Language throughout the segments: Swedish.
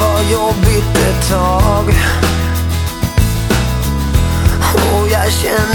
var jobbigt ett tag. Och jag kände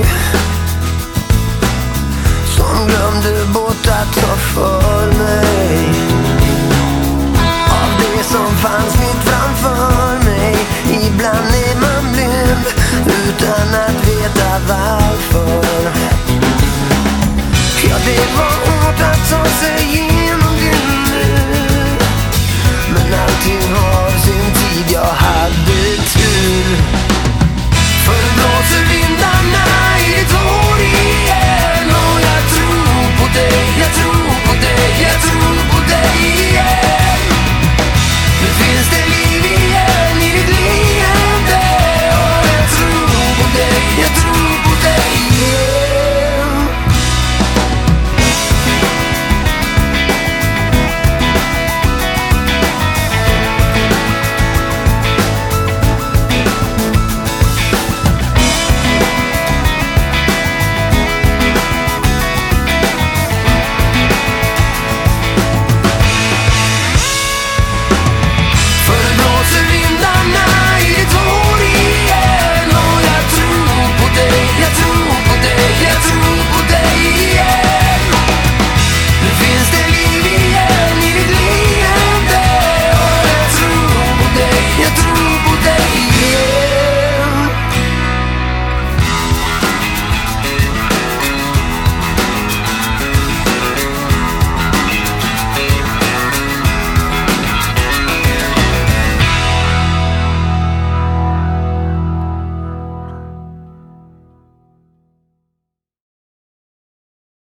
jag som glömde bort att ta för mig av det som fanns mitt framför mig. Ibland är man blind utan att veta varför. Ja, det var ont att ta sig in